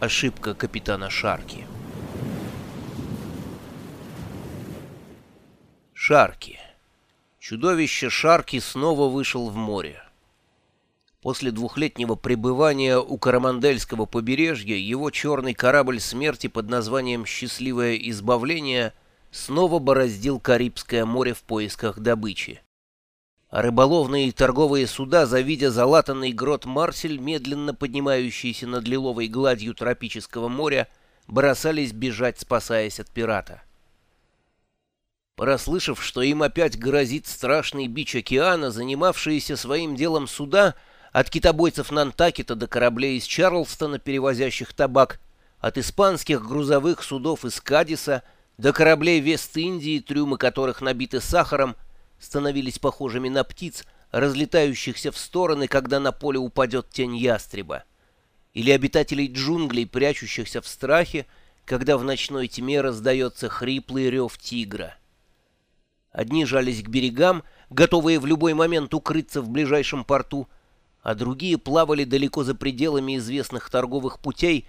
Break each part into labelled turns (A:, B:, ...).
A: Ошибка капитана Шарки. Шарки. Чудовище Шарки снова вышел в море. После двухлетнего пребывания у Карамандельского побережья его черный корабль смерти под названием «Счастливое избавление» снова бороздил Карибское море в поисках добычи. Рыболовные и торговые суда, завидя залатанный грот Марсель, медленно поднимающийся над лиловой гладью тропического моря, бросались бежать, спасаясь от пирата. Прослышав, что им опять грозит страшный бич океана, занимавшиеся своим делом суда, от китобойцев Нантакета до кораблей из Чарлстона, перевозящих табак, от испанских грузовых судов из Кадиса до кораблей Вест-Индии, трюмы которых набиты сахаром, становились похожими на птиц, разлетающихся в стороны, когда на поле упадет тень ястреба, или обитателей джунглей, прячущихся в страхе, когда в ночной тьме раздается хриплый рев тигра. Одни жались к берегам, готовые в любой момент укрыться в ближайшем порту, а другие плавали далеко за пределами известных торговых путей,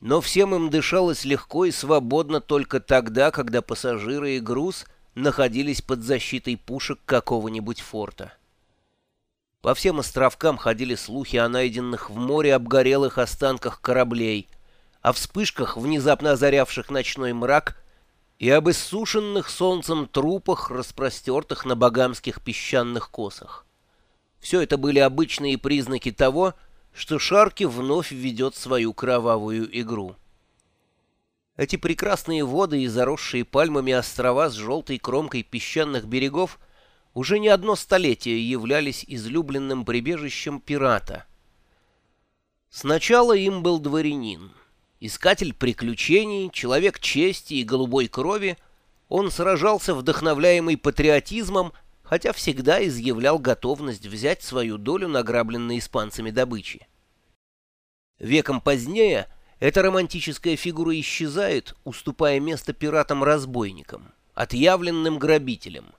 A: но всем им дышалось легко и свободно только тогда, когда пассажиры и груз — находились под защитой пушек какого-нибудь форта. По всем островкам ходили слухи о найденных в море обгорелых останках кораблей, о вспышках, внезапно озарявших ночной мрак, и об иссушенных солнцем трупах, распростертых на багамских песчаных косах. Все это были обычные признаки того, что Шарки вновь ведет свою кровавую игру. Эти прекрасные воды и заросшие пальмами острова с желтой кромкой песчаных берегов уже не одно столетие являлись излюбленным прибежищем пирата. Сначала им был дворянин, искатель приключений, человек чести и голубой крови, он сражался вдохновляемый патриотизмом, хотя всегда изъявлял готовность взять свою долю награбленной испанцами добычи. Веком позднее – эта романтическая фигура исчезает, уступая место пиратам-разбойникам, отъявленным грабителям.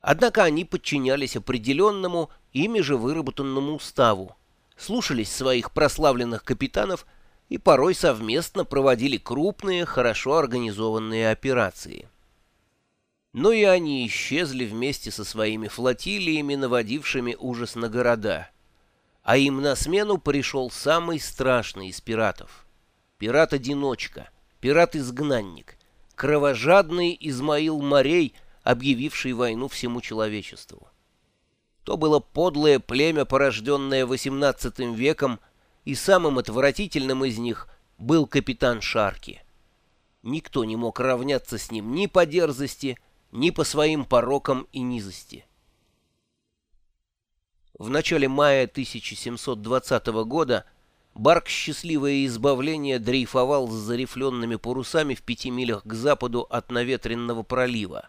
A: Однако они подчинялись определенному, ими же выработанному уставу, слушались своих прославленных капитанов и порой совместно проводили крупные, хорошо организованные операции. Но и они исчезли вместе со своими флотилиями, наводившими ужас на города. А им на смену пришел самый страшный из пиратов — пират-одиночка, пират-изгнанник, кровожадный Измаил Морей, объявивший войну всему человечеству. То было подлое племя, порожденное XVIII веком, и самым отвратительным из них был капитан Шарки. Никто не мог равняться с ним ни по дерзости, ни по своим порокам и низости. В начале мая 1720 года Барк «Счастливое избавление» дрейфовал с зарифленными парусами в пяти милях к западу от наветренного пролива,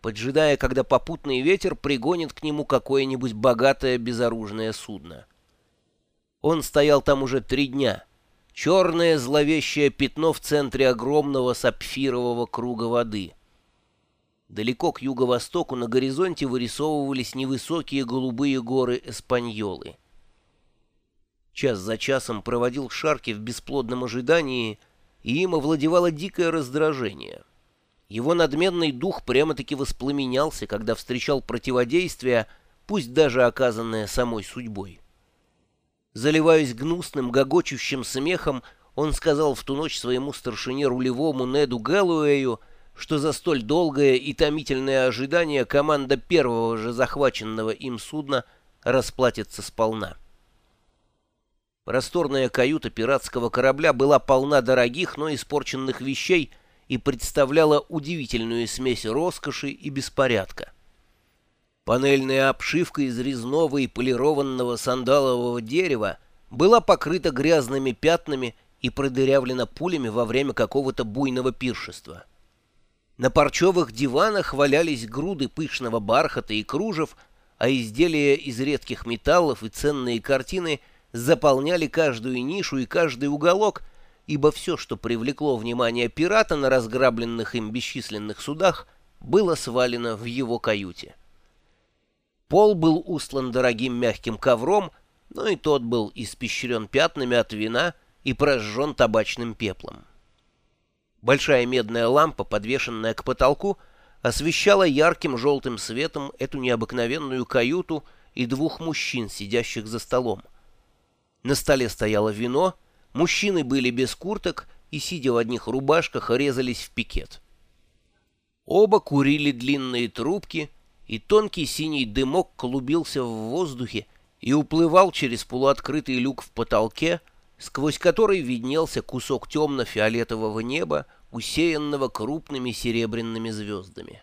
A: поджидая, когда попутный ветер пригонит к нему какое-нибудь богатое безоружное судно. Он стоял там уже три дня. Черное зловещее пятно в центре огромного сапфирового круга воды. Далеко к юго-востоку на горизонте вырисовывались невысокие голубые горы Эспаньолы час за часом проводил Шарки в бесплодном ожидании, и им овладевало дикое раздражение. Его надменный дух прямо-таки воспламенялся, когда встречал противодействие, пусть даже оказанное самой судьбой. Заливаясь гнусным, гогочущим смехом, он сказал в ту ночь своему старшине рулевому Неду Гэллоуэю, что за столь долгое и томительное ожидание команда первого же захваченного им судна расплатится сполна. Просторная каюта пиратского корабля была полна дорогих, но испорченных вещей и представляла удивительную смесь роскоши и беспорядка. Панельная обшивка из резного и полированного сандалового дерева была покрыта грязными пятнами и продырявлена пулями во время какого-то буйного пиршества. На парчевых диванах валялись груды пышного бархата и кружев, а изделия из редких металлов и ценные картины — заполняли каждую нишу и каждый уголок, ибо все, что привлекло внимание пирата на разграбленных им бесчисленных судах, было свалено в его каюте. Пол был устлан дорогим мягким ковром, но и тот был испещрен пятнами от вина и прожжен табачным пеплом. Большая медная лампа, подвешенная к потолку, освещала ярким желтым светом эту необыкновенную каюту и двух мужчин, сидящих за столом. На столе стояло вино, мужчины были без курток и, сидя в одних рубашках, резались в пикет. Оба курили длинные трубки, и тонкий синий дымок клубился в воздухе и уплывал через полуоткрытый люк в потолке, сквозь который виднелся кусок темно-фиолетового неба, усеянного крупными серебряными звездами.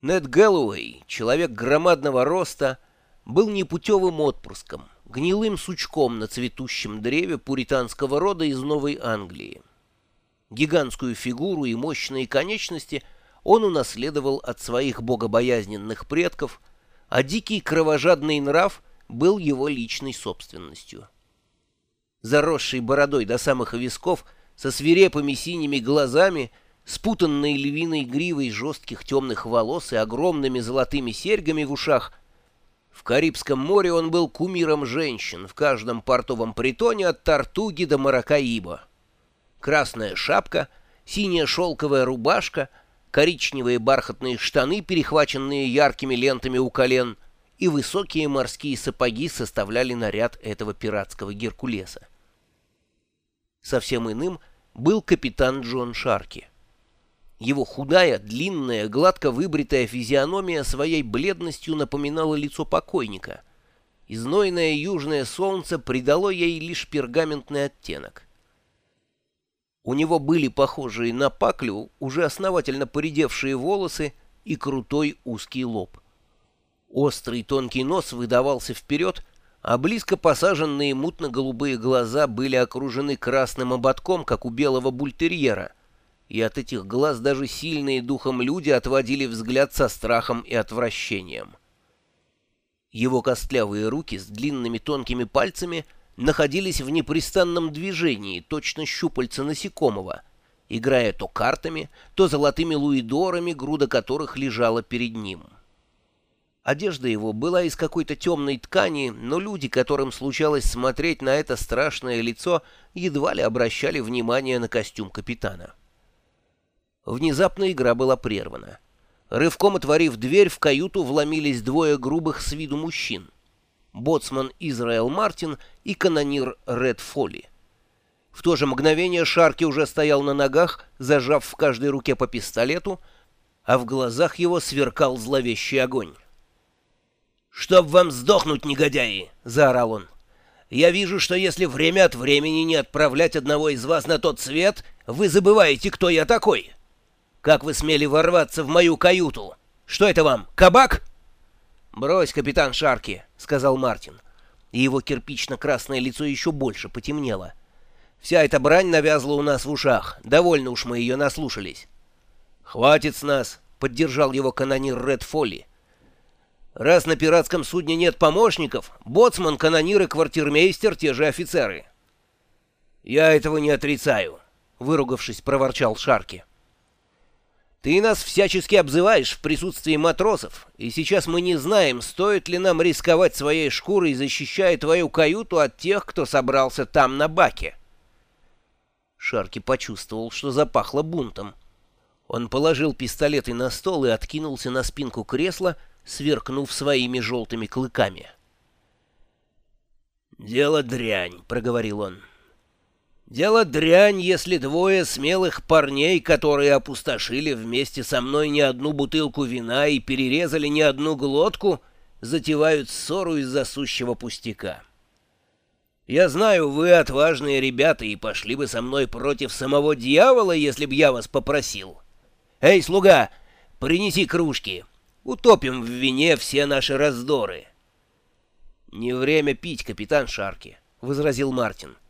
A: Нед Гэллоуэй, человек громадного роста, был непутевым отпрыском, гнилым сучком на цветущем древе пуританского рода из Новой Англии. Гигантскую фигуру и мощные конечности он унаследовал от своих богобоязненных предков, а дикий кровожадный нрав был его личной собственностью. Заросший бородой до самых висков, со свирепыми синими глазами, спутанной львиной гривой жестких темных волос и огромными золотыми серьгами в ушах, в Карибском море он был кумиром женщин в каждом портовом притоне от Тартуги до Маракаиба красная шапка, синяя шелковая рубашка, коричневые бархатные штаны, перехваченные яркими лентами у колен, и высокие морские сапоги составляли наряд этого пиратского Геркулеса. Совсем иным был капитан Джон Шарки. Его худая, длинная, гладко выбритая физиономия своей бледностью напоминала лицо покойника. Изнойное южное солнце придало ей лишь пергаментный оттенок. У него были похожие на паклю уже основательно поредевшие волосы и крутой узкий лоб. Острый тонкий нос выдавался вперед, а близко посаженные мутно-голубые глаза были окружены красным ободком, как у белого бультерьера, и от этих глаз даже сильные духом люди отводили взгляд со страхом и отвращением. Его костлявые руки с длинными тонкими пальцами — находились в непрестанном движении, точно щупальца насекомого, играя то картами, то золотыми луидорами, груда которых лежала перед ним. Одежда его была из какой-то темной ткани, но люди, которым случалось смотреть на это страшное лицо, едва ли обращали внимание на костюм капитана. Внезапно игра была прервана. Рывком отворив дверь, в каюту вломились двое грубых с виду мужчин боцман Израэл Мартин и канонир Ред Фолли. В то же мгновение Шарки уже стоял на ногах, зажав в каждой руке по пистолету, а в глазах его сверкал зловещий огонь. «Чтоб вам сдохнуть, негодяи!» — заорал он. «Я вижу, что если время от времени не отправлять одного из вас на тот свет, вы забываете, кто я такой. Как вы смели ворваться в мою каюту? Что это вам, кабак?» «Брось, капитан Шарки», — сказал Мартин. И его кирпично-красное лицо еще больше потемнело. «Вся эта брань навязла у нас в ушах. Довольно уж мы ее наслушались». «Хватит с нас», — поддержал его канонир Ред Фолли. «Раз на пиратском судне нет помощников, боцман, канонир и квартирмейстер — те же офицеры». «Я этого не отрицаю», — выругавшись, проворчал Шарки. Ты нас всячески обзываешь в присутствии матросов, и сейчас мы не знаем, стоит ли нам рисковать своей шкурой, защищая твою каюту от тех, кто собрался там на баке. Шарки почувствовал, что запахло бунтом. Он положил пистолеты на стол и откинулся на спинку кресла, сверкнув своими желтыми клыками. «Дело дрянь», — проговорил он. Дело дрянь, если двое смелых парней, которые опустошили вместе со мной не одну бутылку вина и перерезали не одну глотку, затевают ссору из-за сущего пустяка. Я знаю, вы отважные ребята и пошли бы со мной против самого дьявола, если б я вас попросил. Эй, слуга, принеси кружки. Утопим в вине все наши раздоры. — Не время пить, капитан Шарки, — возразил Мартин. —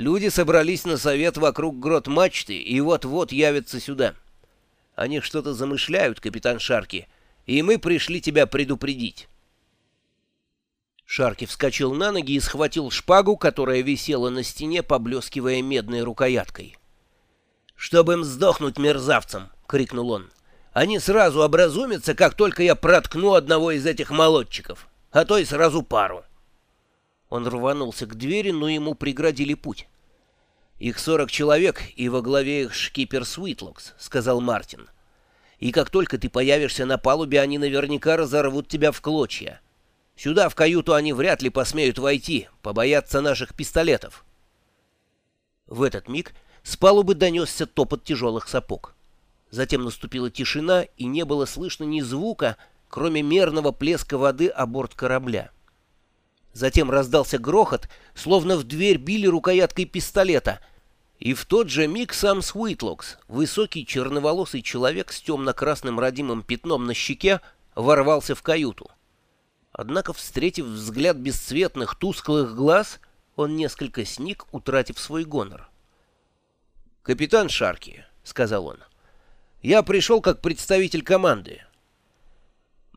A: Люди собрались на совет вокруг грот мачты и вот-вот явятся сюда. Они что-то замышляют, капитан Шарки, и мы пришли тебя предупредить. Шарки вскочил на ноги и схватил шпагу, которая висела на стене, поблескивая медной рукояткой. «Чтобы им сдохнуть мерзавцам!» — крикнул он. «Они сразу образумятся, как только я проткну одного из этих молодчиков, а то и сразу пару». Он рванулся к двери, но ему преградили путь. «Их сорок человек, и во главе их шкипер Свитлокс», — сказал Мартин. «И как только ты появишься на палубе, они наверняка разорвут тебя в клочья. Сюда, в каюту, они вряд ли посмеют войти, побоятся наших пистолетов». В этот миг с палубы донесся топот тяжелых сапог. Затем наступила тишина, и не было слышно ни звука, кроме мерного плеска воды о борт корабля. Затем раздался грохот, словно в дверь били рукояткой пистолета, и в тот же миг сам Свитлокс, высокий черноволосый человек с темно-красным родимым пятном на щеке, ворвался в каюту. Однако, встретив взгляд бесцветных, тусклых глаз, он несколько сник, утратив свой гонор. «Капитан Шарки», — сказал он, — «я пришел как представитель команды».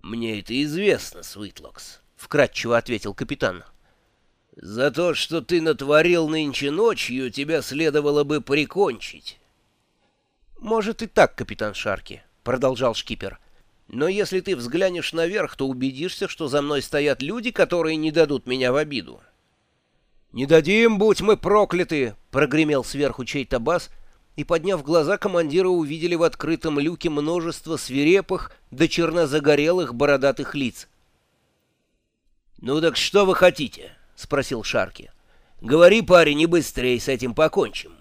A: «Мне это известно, Свитлокс», — вкратчиво ответил капитан. «За то, что ты натворил нынче ночью, тебя следовало бы прикончить». «Может и так, капитан Шарки», — продолжал шкипер. «Но если ты взглянешь наверх, то убедишься, что за мной стоят люди, которые не дадут меня в обиду». «Не дадим, будь мы прокляты!» — прогремел сверху чей-то бас, и, подняв глаза, командиры увидели в открытом люке множество свирепых до чернозагорелых бородатых лиц. «Ну так что вы хотите?» — спросил Шарки. «Говори, парень, не быстрее с этим покончим».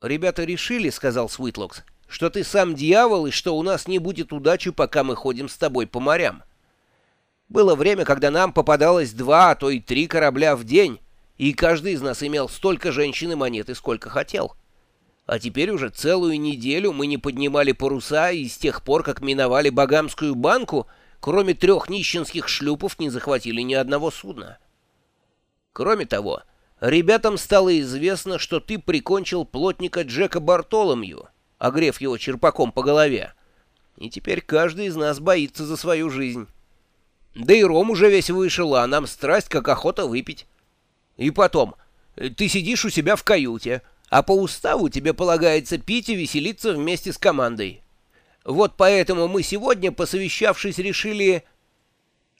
A: «Ребята решили, — сказал Свитлокс, — что ты сам дьявол и что у нас не будет удачи, пока мы ходим с тобой по морям. Было время, когда нам попадалось два, а то и три корабля в день, и каждый из нас имел столько женщин и монеты, сколько хотел. А теперь уже целую неделю мы не поднимали паруса, и с тех пор, как миновали Багамскую банку, кроме трех нищенских шлюпов не захватили ни одного судна. Кроме того, ребятам стало известно, что ты прикончил плотника Джека Бартоломью, огрев его черпаком по голове. И теперь каждый из нас боится за свою жизнь». Да и ром уже весь вышел, а нам страсть как охота выпить. И потом, ты сидишь у себя в каюте, а по уставу тебе полагается пить и веселиться вместе с командой. Вот поэтому мы сегодня, посовещавшись, решили...»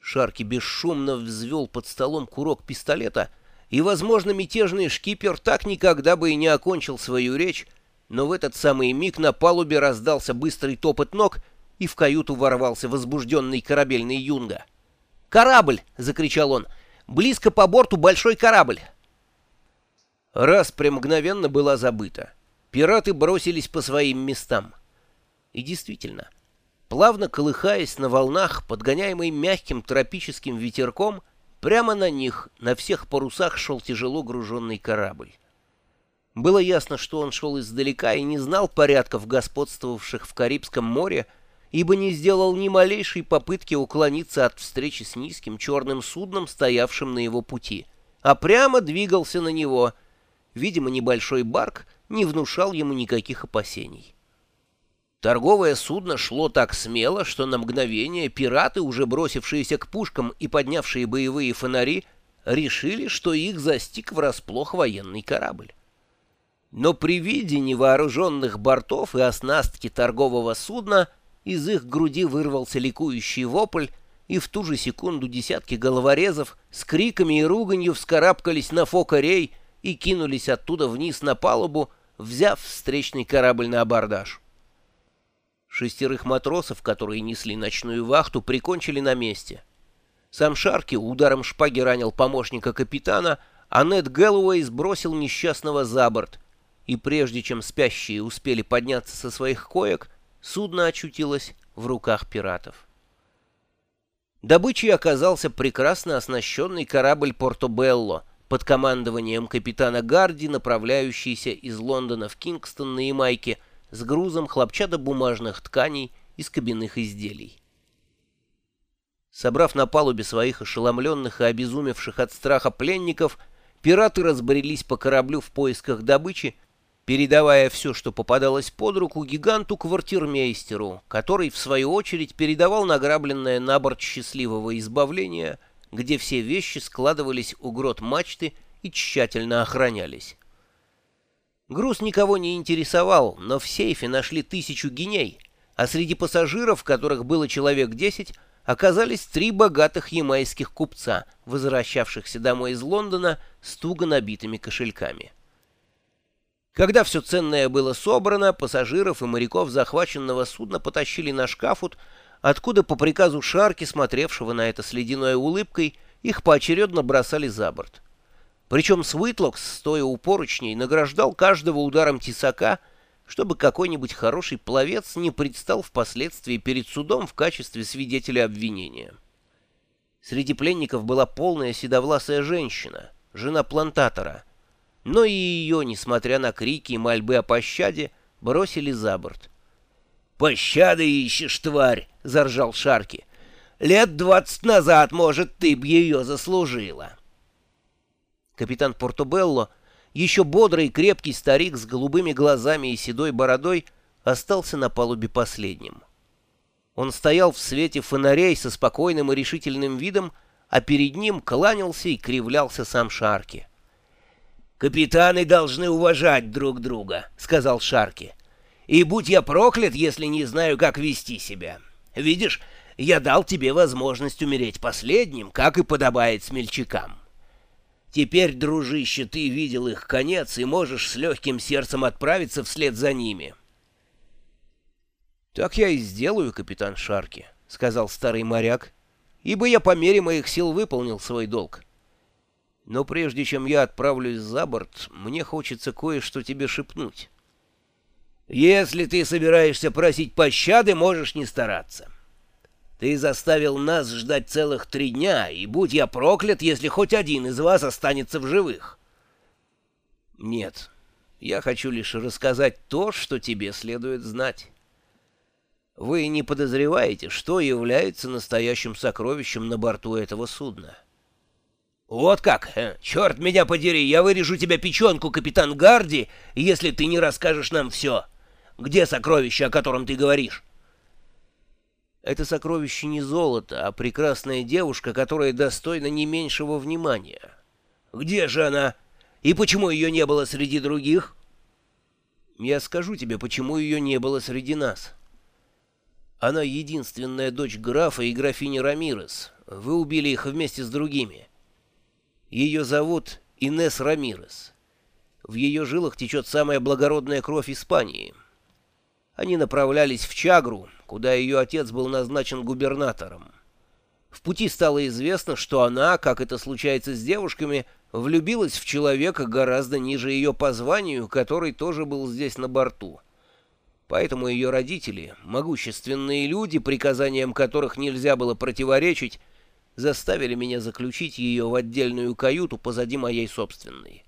A: Шарки бесшумно взвел под столом курок пистолета, и, возможно, мятежный шкипер так никогда бы и не окончил свою речь, но в этот самый миг на палубе раздался быстрый топот ног, и в каюту ворвался возбужденный корабельный юнга. «Корабль!» — закричал он. «Близко по борту большой корабль!» Распря мгновенно была забыта. Пираты бросились по своим местам. И действительно, плавно колыхаясь на волнах, подгоняемый мягким тропическим ветерком, прямо на них, на всех парусах шел тяжело груженный корабль. Было ясно, что он шел издалека и не знал порядков, господствовавших в Карибском море, ибо не сделал ни малейшей попытки уклониться от встречи с низким черным судном, стоявшим на его пути, а прямо двигался на него. Видимо, небольшой барк не внушал ему никаких опасений. Торговое судно шло так смело, что на мгновение пираты, уже бросившиеся к пушкам и поднявшие боевые фонари, решили, что их застиг врасплох военный корабль. Но при виде невооруженных бортов и оснастки торгового судна из их груди вырвался ликующий вопль, и в ту же секунду десятки головорезов с криками и руганью вскарабкались на фокорей и кинулись оттуда вниз на палубу, взяв встречный корабль на абордаж. Шестерых матросов, которые несли ночную вахту, прикончили на месте. Сам Шарки ударом шпаги ранил помощника капитана, а Нед Гэллоуэй сбросил несчастного за борт, и прежде чем спящие успели подняться со своих коек, судно очутилось в руках пиратов. Добычей оказался прекрасно оснащенный корабль «Портобелло» под командованием капитана Гарди, направляющийся из Лондона в Кингстон на Ямайке с грузом хлопчатобумажных тканей из кабинных изделий. Собрав на палубе своих ошеломленных и обезумевших от страха пленников, пираты разбрелись по кораблю в поисках добычи, передавая все, что попадалось под руку гиганту-квартирмейстеру, который, в свою очередь, передавал награбленное на борт счастливого избавления, где все вещи складывались у грот мачты и тщательно охранялись. Груз никого не интересовал, но в сейфе нашли тысячу геней, а среди пассажиров, которых было человек десять, оказались три богатых ямайских купца, возвращавшихся домой из Лондона с туго набитыми кошельками. Когда все ценное было собрано, пассажиров и моряков захваченного судна потащили на шкафут, откуда по приказу Шарки, смотревшего на это с ледяной улыбкой, их поочередно бросали за борт. Причем Свитлокс, стоя у поручней, награждал каждого ударом тесака, чтобы какой-нибудь хороший пловец не предстал впоследствии перед судом в качестве свидетеля обвинения. Среди пленников была полная седовласая женщина, жена плантатора, но и ее, несмотря на крики и мольбы о пощаде, бросили за борт. «Пощады ищешь, тварь!» — заржал Шарки. «Лет двадцать назад, может, ты б ее заслужила!» Капитан Портобелло, еще бодрый и крепкий старик с голубыми глазами и седой бородой, остался на палубе последним. Он стоял в свете фонарей со спокойным и решительным видом, а перед ним кланялся и кривлялся сам Шарки. «Капитаны должны уважать друг друга», — сказал Шарки. «И будь я проклят, если не знаю, как вести себя. Видишь, я дал тебе возможность умереть последним, как и подобает смельчакам. Теперь, дружище, ты видел их конец и можешь с легким сердцем отправиться вслед за ними. — Так я и сделаю, капитан Шарки, — сказал старый моряк, — ибо я по мере моих сил выполнил свой долг. Но прежде чем я отправлюсь за борт, мне хочется кое-что тебе шепнуть. Если ты собираешься просить пощады, можешь не стараться. Ты заставил нас ждать целых три дня, и будь я проклят, если хоть один из вас останется в живых. Нет, я хочу лишь рассказать то, что тебе следует знать. Вы не подозреваете, что является настоящим сокровищем на борту этого судна. Вот как! Э, черт меня подери, я вырежу тебя печенку, капитан Гарди, если ты не расскажешь нам все. Где сокровище, о котором ты говоришь? Это сокровище не золото, а прекрасная девушка, которая достойна не меньшего внимания. Где же она? И почему ее не было среди других? Я скажу тебе, почему ее не было среди нас. Она единственная дочь графа и графини Рамирес. Вы убили их вместе с другими. Ее зовут Инес Рамирес. В ее жилах течет самая благородная кровь Испании. Они направлялись в Чагру, куда ее отец был назначен губернатором. В пути стало известно, что она, как это случается с девушками, влюбилась в человека гораздо ниже ее по званию, который тоже был здесь на борту. Поэтому ее родители, могущественные люди, приказаниям которых нельзя было противоречить, заставили меня заключить ее в отдельную каюту позади моей собственной.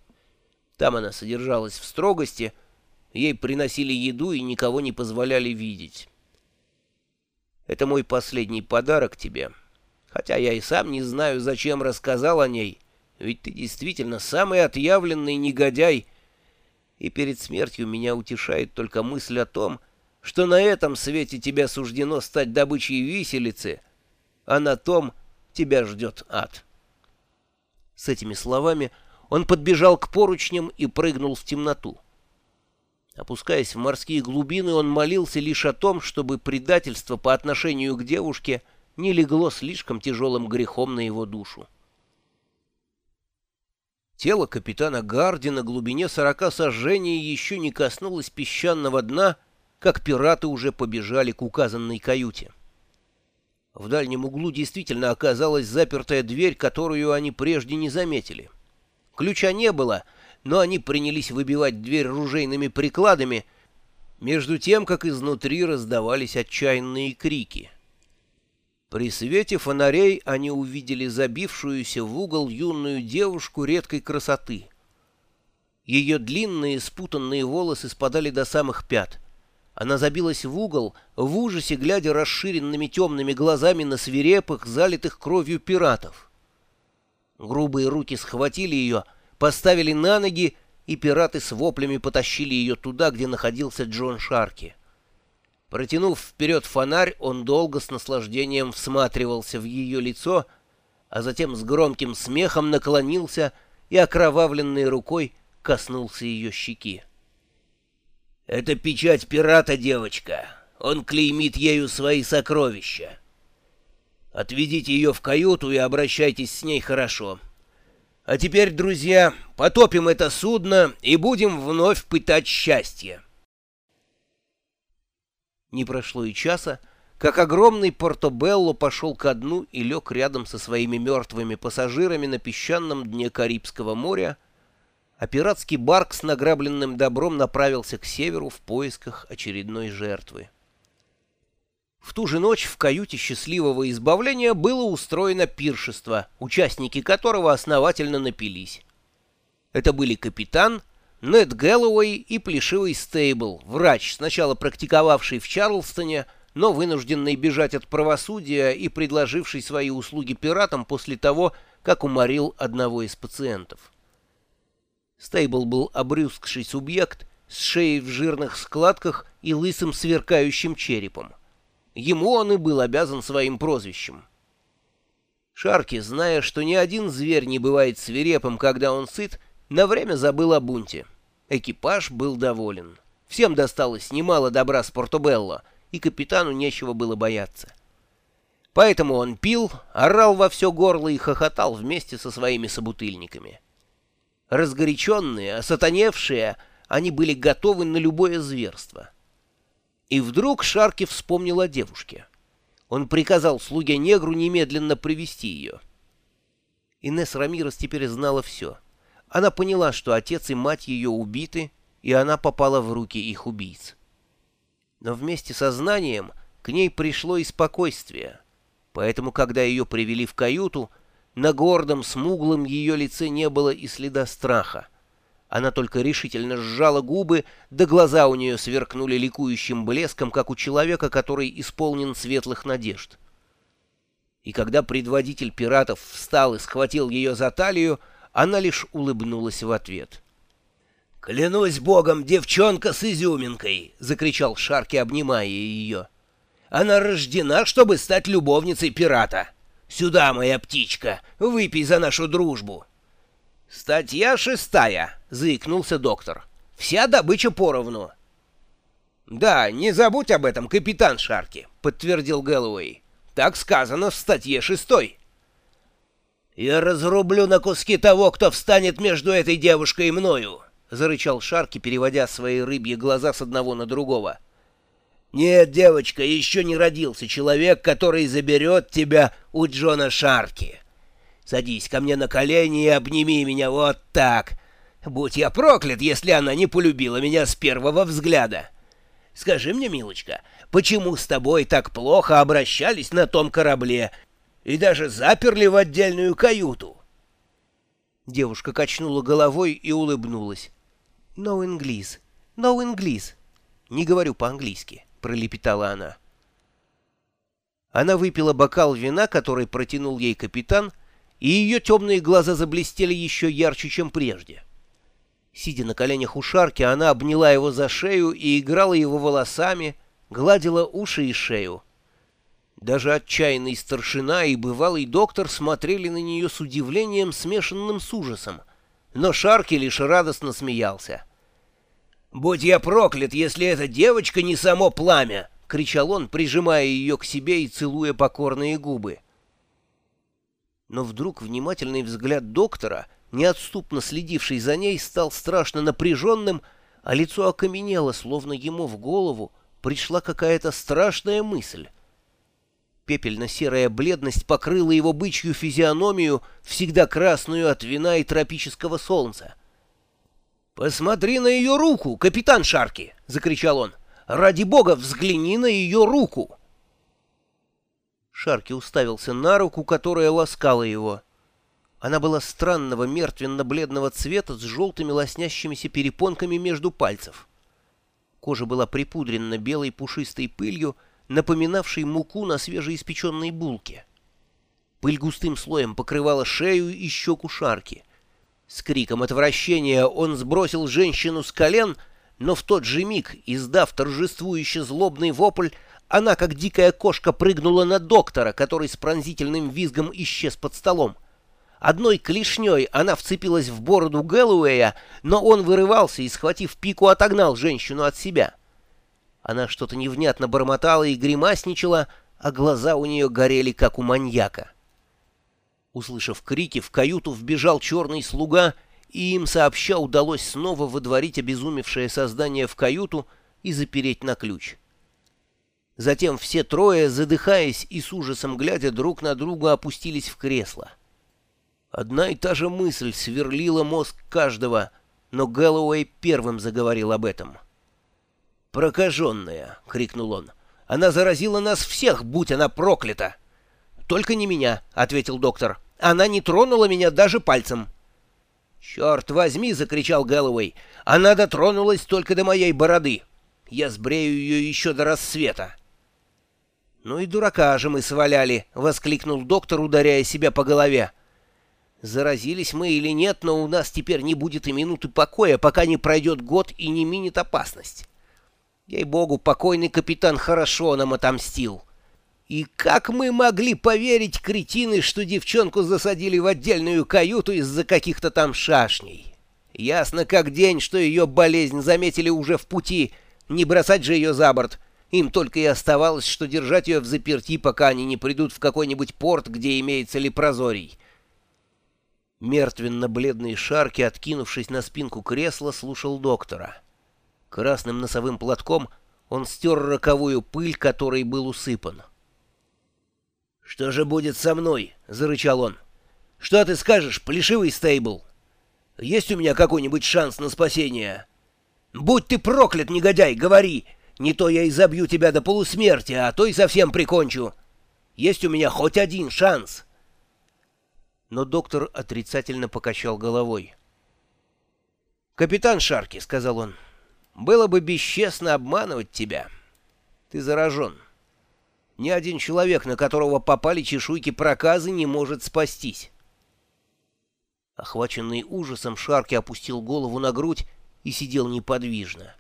A: Там она содержалась в строгости, ей приносили еду и никого не позволяли видеть. Это мой последний подарок тебе. Хотя я и сам не знаю, зачем рассказал о ней, ведь ты действительно самый отъявленный негодяй. И перед смертью меня утешает только мысль о том, что на этом свете тебя суждено стать добычей виселицы, а на том тебя ждет ад. С этими словами он подбежал к поручням и прыгнул в темноту. Опускаясь в морские глубины, он молился лишь о том, чтобы предательство по отношению к девушке не легло слишком тяжелым грехом на его душу. Тело капитана Гарди на глубине сорока сожжений еще не коснулось песчаного дна, как пираты уже побежали к указанной каюте. В дальнем углу действительно оказалась запертая дверь, которую они прежде не заметили. Ключа не было — но они принялись выбивать дверь ружейными прикладами, между тем, как изнутри раздавались отчаянные крики. При свете фонарей они увидели забившуюся в угол юную девушку редкой красоты. Ее длинные спутанные волосы спадали до самых пят. Она забилась в угол, в ужасе глядя расширенными темными глазами на свирепых, залитых кровью пиратов. Грубые руки схватили ее — поставили на ноги, и пираты с воплями потащили ее туда, где находился Джон Шарки. Протянув вперед фонарь, он долго с наслаждением всматривался в ее лицо, а затем с громким смехом наклонился и окровавленной рукой коснулся ее щеки. «Это печать пирата, девочка. Он клеймит ею свои сокровища». Отведите ее в каюту и обращайтесь с ней хорошо. А теперь, друзья, потопим это судно и будем вновь пытать счастье. Не прошло и часа, как огромный Портобелло пошел ко дну и лег рядом со своими мертвыми пассажирами на песчаном дне Карибского моря, а пиратский барк с награбленным добром направился к северу в поисках очередной жертвы. В ту же ночь в каюте счастливого избавления было устроено пиршество, участники которого основательно напились. Это были капитан, Нед Гэллоуэй и плешивый Стейбл, врач, сначала практиковавший в Чарлстоне, но вынужденный бежать от правосудия и предложивший свои услуги пиратам после того, как уморил одного из пациентов. Стейбл был обрюзгший субъект с шеей в жирных складках и лысым сверкающим черепом. Ему он и был обязан своим прозвищем. Шарки, зная, что ни один зверь не бывает свирепым, когда он сыт, на время забыл о бунте. Экипаж был доволен. Всем досталось немало добра с Портобелло, и капитану нечего было бояться. Поэтому он пил, орал во все горло и хохотал вместе со своими собутыльниками. Разгоряченные, осатаневшие, они были готовы на любое зверство. И вдруг Шарки вспомнил о девушке. Он приказал слуге-негру немедленно привести ее. Инесс Рамирес теперь знала все. Она поняла, что отец и мать ее убиты, и она попала в руки их убийц. Но вместе со знанием к ней пришло и спокойствие. Поэтому, когда ее привели в каюту, на гордом, смуглом ее лице не было и следа страха. Она только решительно сжала губы, да глаза у нее сверкнули ликующим блеском, как у человека, который исполнен светлых надежд. И когда предводитель пиратов встал и схватил ее за талию, она лишь улыбнулась в ответ. «Клянусь богом, девчонка с изюминкой!» — закричал Шарки, обнимая ее. «Она рождена, чтобы стать любовницей пирата. Сюда, моя птичка, выпей за нашу дружбу!» «Статья шестая», — заикнулся доктор. «Вся добыча поровну». «Да, не забудь об этом, капитан Шарки», — подтвердил Гэллоуэй. «Так сказано в статье шестой». «Я разрублю на куски того, кто встанет между этой девушкой и мною», — зарычал Шарки, переводя свои рыбьи глаза с одного на другого. «Нет, девочка, еще не родился человек, который заберет тебя у Джона Шарки». Садись ко мне на колени и обними меня вот так. Будь я проклят, если она не полюбила меня с первого взгляда. Скажи мне, милочка, почему с тобой так плохо обращались на том корабле и даже заперли в отдельную каюту?» Девушка качнула головой и улыбнулась. «No English, no English». «Не говорю по-английски», — пролепетала она. Она выпила бокал вина, который протянул ей капитан, и ее темные глаза заблестели еще ярче, чем прежде. Сидя на коленях у Шарки, она обняла его за шею и играла его волосами, гладила уши и шею. Даже отчаянный старшина и бывалый доктор смотрели на нее с удивлением, смешанным с ужасом. Но Шарки лишь радостно смеялся. «Будь я проклят, если эта девочка не само пламя!» — кричал он, прижимая ее к себе и целуя покорные губы. Но вдруг внимательный взгляд доктора, неотступно следивший за ней, стал страшно напряженным, а лицо окаменело, словно ему в голову пришла какая-то страшная мысль. Пепельно-серая бледность покрыла его бычью физиономию, всегда красную от вина и тропического солнца. «Посмотри на ее руку, капитан Шарки!» — закричал он. «Ради бога, взгляни на ее руку!» Шарки уставился на руку, которая ласкала его. Она была странного мертвенно-бледного цвета с желтыми лоснящимися перепонками между пальцев. Кожа была припудрена белой пушистой пылью, напоминавшей муку на свежеиспеченной булке. Пыль густым слоем покрывала шею и щеку Шарки. С криком отвращения он сбросил женщину с колен, но в тот же миг, издав торжествующе злобный вопль, она, как дикая кошка, прыгнула на доктора, который с пронзительным визгом исчез под столом. Одной клешней она вцепилась в бороду Гэллоуэя, но он вырывался и, схватив пику, отогнал женщину от себя. Она что-то невнятно бормотала и гримасничала, а глаза у нее горели, как у маньяка. Услышав крики, в каюту вбежал черный слуга, и им сообща удалось снова выдворить обезумевшее создание в каюту и запереть на ключ. Затем все трое, задыхаясь и с ужасом глядя друг на друга, опустились в кресло. Одна и та же мысль сверлила мозг каждого, но Гэллоуэй первым заговорил об этом. «Прокаженная!» — крикнул он. «Она заразила нас всех, будь она проклята!» «Только не меня», — ответил доктор. «Она не тронула меня даже пальцем». «Черт возьми!» — закричал Гэллоуэй. «Она дотронулась только до моей бороды. Я сбрею ее еще до рассвета». «Ну и дурака же мы сваляли!» — воскликнул доктор, ударяя себя по голове. «Заразились мы или нет, но у нас теперь не будет и минуты покоя, пока не пройдет год и не минет опасность. Ей-богу, покойный капитан хорошо нам отомстил». И как мы могли поверить, кретины, что девчонку засадили в отдельную каюту из-за каких-то там шашней? Ясно как день, что ее болезнь заметили уже в пути, не бросать же ее за борт. Им только и оставалось, что держать ее в заперти, пока они не придут в какой-нибудь порт, где имеется лепрозорий. Мертвенно-бледный Шарки, откинувшись на спинку кресла, слушал доктора. Красным носовым платком он стер роковую пыль, которой был усыпан. «Что же будет со мной?» — зарычал он. «Что ты скажешь, плешивый стейбл? Есть у меня какой-нибудь шанс на спасение?» «Будь ты проклят, негодяй, говори! Не то я изобью тебя до полусмерти, а то и совсем прикончу. Есть у меня хоть один шанс!» Но доктор отрицательно покачал головой. «Капитан Шарки», — сказал он, — «было бы бесчестно обманывать тебя. Ты заражен». Ни один человек, на которого попали чешуйки проказы, не может спастись. Охваченный ужасом, Шарки опустил голову на грудь и сидел неподвижно.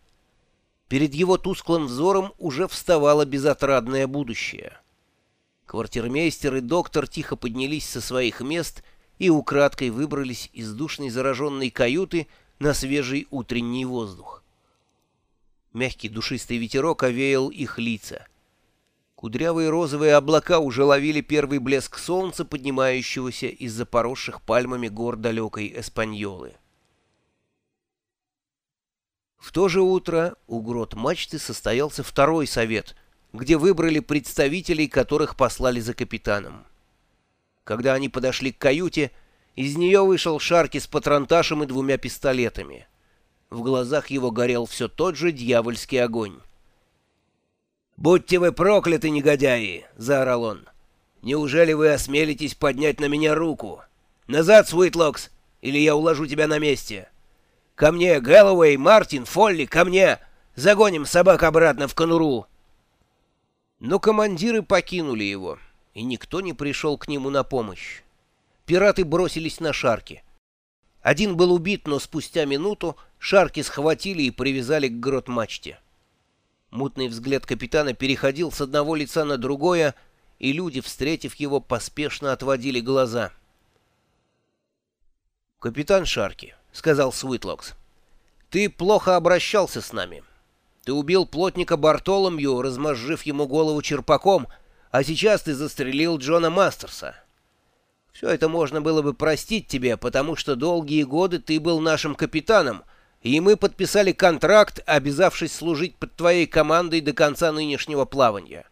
A: Перед его тусклым взором уже вставало безотрадное будущее. Квартирмейстер и доктор тихо поднялись со своих мест и украдкой выбрались из душной зараженной каюты на свежий утренний воздух. Мягкий душистый ветерок овеял их лица. Кудрявые розовые облака уже ловили первый блеск солнца, поднимающегося из-за поросших пальмами гор далекой Эспаньолы. В то же утро у грот мачты состоялся второй совет, где выбрали представителей, которых послали за капитаном. Когда они подошли к каюте, из нее вышел Шарки с патронташем и двумя пистолетами. В глазах его горел все тот же дьявольский огонь. «Будьте вы прокляты, негодяи!» — заорал он. «Неужели вы осмелитесь поднять на меня руку? Назад, Суитлокс, или я уложу тебя на месте! Ко мне, Гэллоуэй, Мартин, Фолли, ко мне! Загоним собак обратно в конуру!» Но командиры покинули его, и никто не пришел к нему на помощь. Пираты бросились на Шарки. Один был убит, но спустя минуту Шарки схватили и привязали к грот-мачте. Мутный взгляд капитана переходил с одного лица на другое, и люди, встретив его, поспешно отводили глаза. «Капитан Шарки», — сказал Суитлокс, — «ты плохо обращался с нами. Ты убил плотника Бартоломью, размозжив ему голову черпаком, а сейчас ты застрелил Джона Мастерса. Все это можно было бы простить тебе, потому что долгие годы ты был нашим капитаном, и мы подписали контракт, обязавшись служить под твоей командой до конца нынешнего плавания.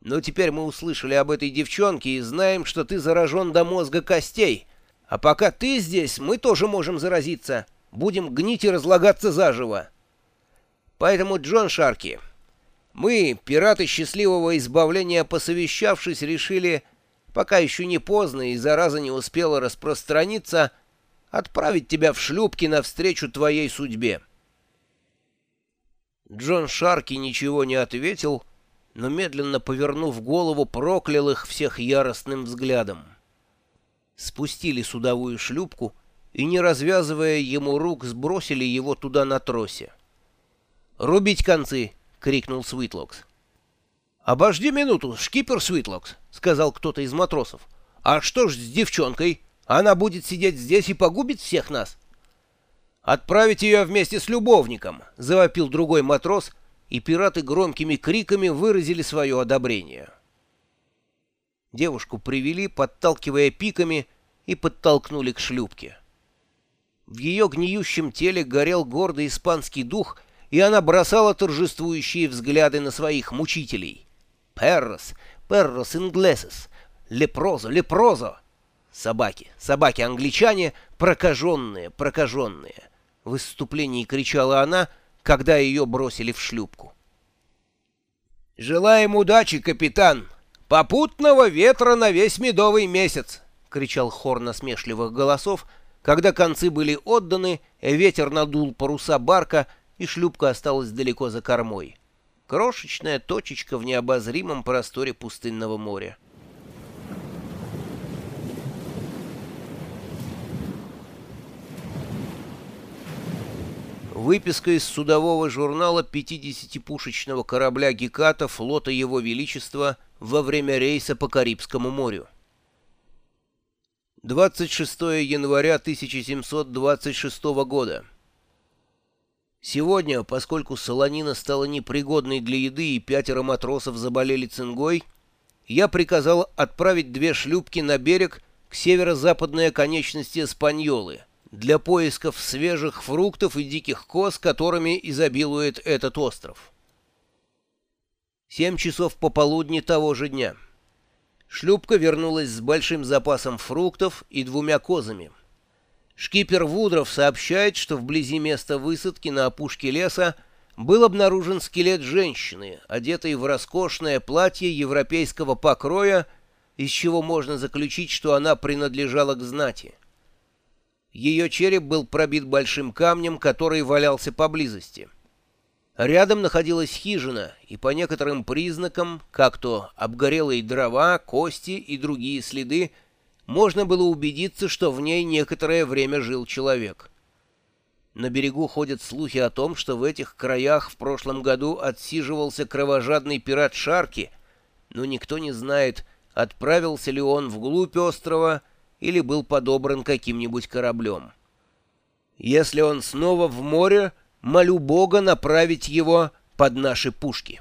A: Но теперь мы услышали об этой девчонке и знаем, что ты заражен до мозга костей. А пока ты здесь, мы тоже можем заразиться. Будем гнить и разлагаться заживо. Поэтому, Джон Шарки, мы, пираты счастливого избавления, посовещавшись, решили, пока еще не поздно и зараза не успела распространиться, — отправить тебя в шлюпки навстречу твоей судьбе. Джон Шарки ничего не ответил, но, медленно повернув голову, проклял их всех яростным взглядом. Спустили судовую шлюпку и, не развязывая ему рук, сбросили его туда на тросе. «Рубить концы!» — крикнул Свитлокс. «Обожди минуту, шкипер Свитлокс!» — сказал кто-то из матросов. «А что ж с девчонкой?» Она будет сидеть здесь и погубит всех нас. «Отправить ее вместе с любовником!» — завопил другой матрос, и пираты громкими криками выразили свое одобрение. Девушку привели, подталкивая пиками, и подтолкнули к шлюпке. В ее гниющем теле горел гордый испанский дух, и она бросала торжествующие взгляды на своих мучителей. «Перрос! Перрос инглесес! Лепрозо! Лепрозо!» Собаки, собаки-англичане, прокаженные, прокаженные. В выступлении кричала она, когда ее бросили в шлюпку. «Желаем удачи, капитан! Попутного ветра на весь медовый месяц!» — кричал хор насмешливых голосов, когда концы были отданы, ветер надул паруса барка, и шлюпка осталась далеко за кормой. Крошечная точечка в необозримом просторе пустынного моря. Выписка из судового журнала 50-пушечного корабля «Геката» флота Его Величества во время рейса по Карибскому морю. 26 января 1726 года. Сегодня, поскольку солонина стала непригодной для еды и пятеро матросов заболели цингой, я приказал отправить две шлюпки на берег к северо-западной оконечности Эспаньолы — для поисков свежих фруктов и диких коз, которыми изобилует этот остров. Семь часов пополудни того же дня. Шлюпка вернулась с большим запасом фруктов и двумя козами. Шкипер Вудров сообщает, что вблизи места высадки на опушке леса был обнаружен скелет женщины, одетой в роскошное платье европейского покроя, из чего можно заключить, что она принадлежала к знати. Ее череп был пробит большим камнем, который валялся поблизости. Рядом находилась хижина, и по некоторым признакам, как то обгорелые дрова, кости и другие следы, можно было убедиться, что в ней некоторое время жил человек. На берегу ходят слухи о том, что в этих краях в прошлом году отсиживался кровожадный пират Шарки, но никто не знает, отправился ли он вглубь острова, или был подобран каким-нибудь кораблем. Если он снова в море, молю Бога направить его под наши пушки».